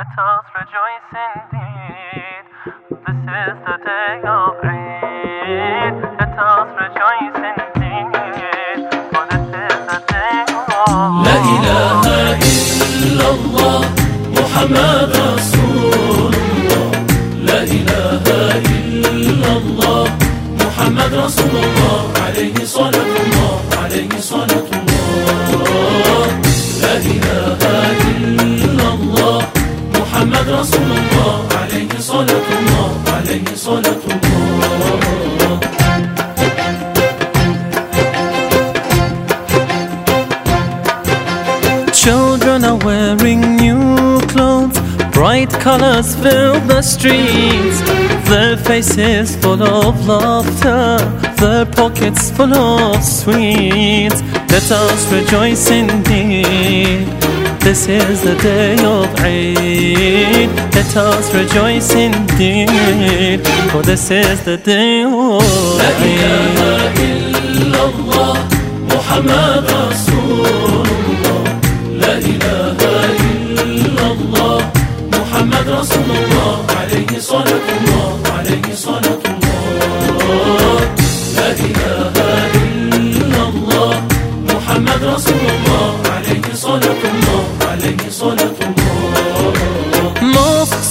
Let us rejoice indeed. This is the day of Eid. Let us rejoice indeed. For this is the day of لا إله إلا الله محمد رسول الله لا إله إلا Bright colors fill the streets, their faces full of laughter, their pockets full of sweets. Let us rejoice indeed. This is the day of Eid. Let us rejoice indeed, for this is the day of Eid.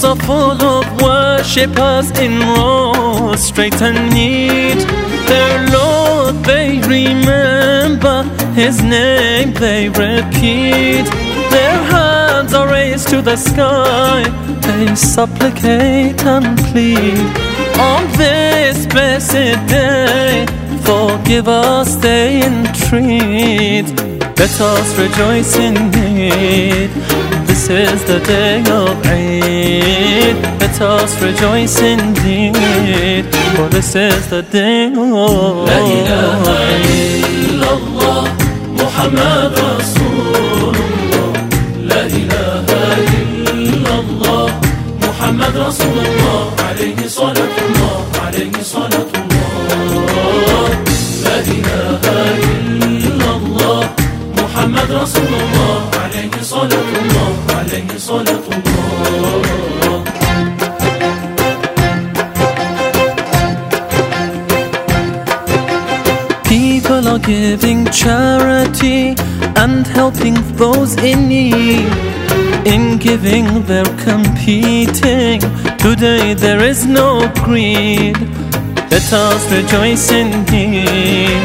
Mosques are full of worshippers in rows, straight and neat. Their Lord they remember, His name they repeat. Their hands are raised to the sky, they supplicate and plead. On this blessed day, forgive us, they entreat. Let us rejoice indeed. This is the day of Eid. Let us rejoice indeed, for this is the day of La ilaha illallah, Muhammad Rasulullah. La ilaha illallah, Muhammad Rasulullah. عليه صلاة الله محمد رسول الله عليه صلاة الله عليه صلاة الله People are giving charity and helping those in need. In giving, they're competing. Today there is no greed. Let us rejoice indeed.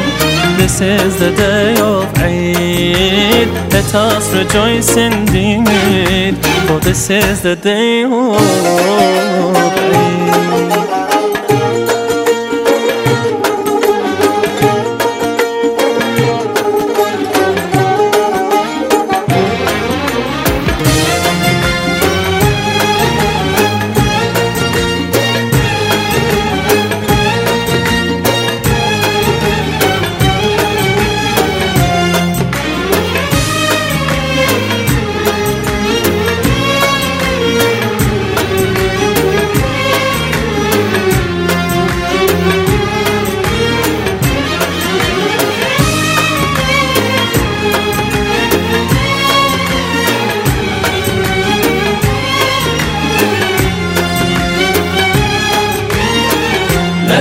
This is the day of Eid. Let us rejoice indeed. For this is the day of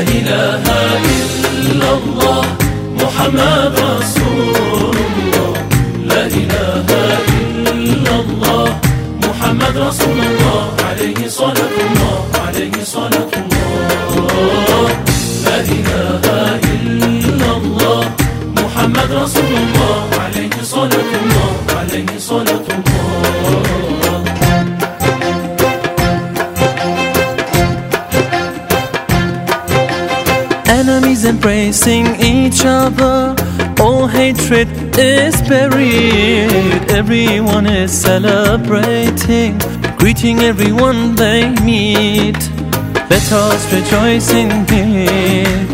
إله إلا الله محمد Embracing each other, all hatred is buried. Everyone is celebrating, greeting everyone they meet. Let us rejoice indeed.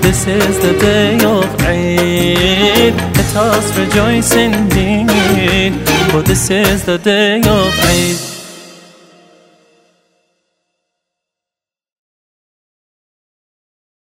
This is the day of Eid. Let us rejoice indeed, for this is the day of Eid.